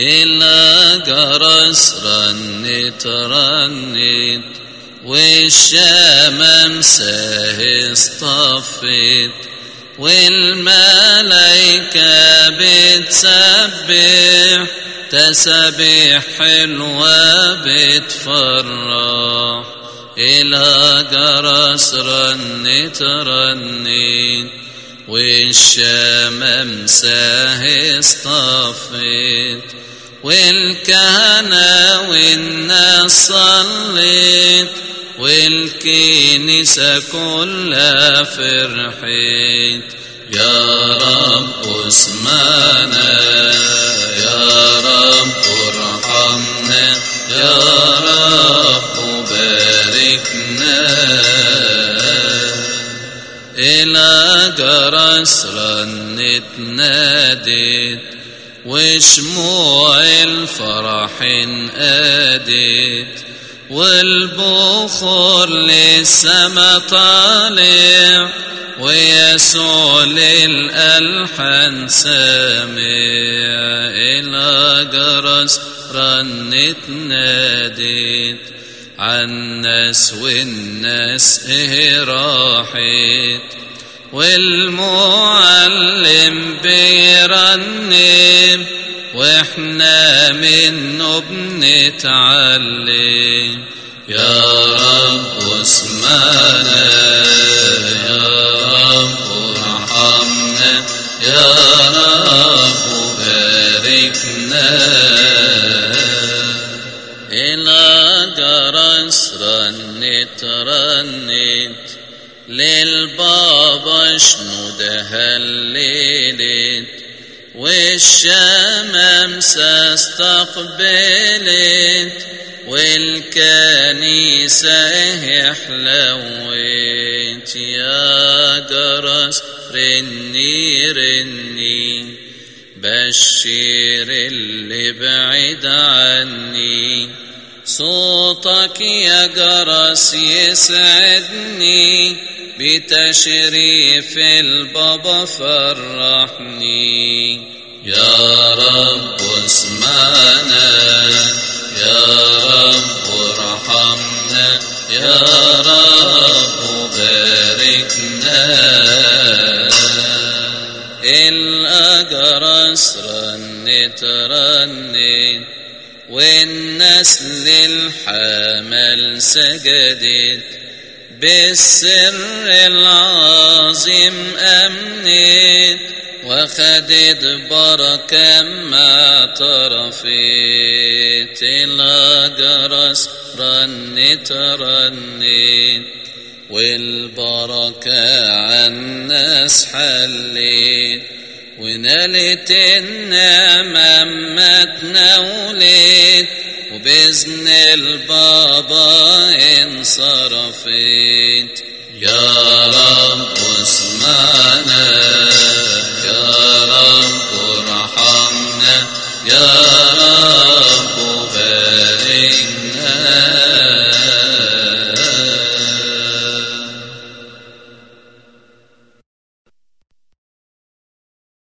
إلا جرس رنت رنت والشمم ساه اصطفت والملايكة بتسبح تسبيح حلوة بتفرح إلى جرس رنت رنت والشمم ساه اصطفت والكهنة والناس صلت والكنيسة كلها فرحت يا رب اسمعنا يا رب ارحمنا يا رب باركنا. إلى جرس رنت نادت وشموع الفرح انقادت والبخور للسما طالع ويسوع للألحان سامع. إلى جرس رنت نادت عالناس والناس إيه راحت. والمعلم بيرنم وإحنا منه بنتعلم يا رب اسمعنا يا رب ارحمنا يا رب باركنا. إلى جرس رنت رنت. للبابا شنود هللت والشمامسة استقبلت والكنيسة حلوت يا جرس رني رني بشير اللي بعيد عني. صوتك يا جرس يسعدني بتشريف البابا فرحني. يا رب اسمعنا يا رب ارحمنا يا رب باركنا. الأجرس رنت رنت والنسل الحمل سجدت. بالسر العظيم أمنت وخدت بركة ما طرفت الأجرس رنت رنت والبركة عالناس حلت ونالت النعمة ما تناولت بإذن البابا انصرفت يا رب اسمعنا يا رب ارحمنا يا رب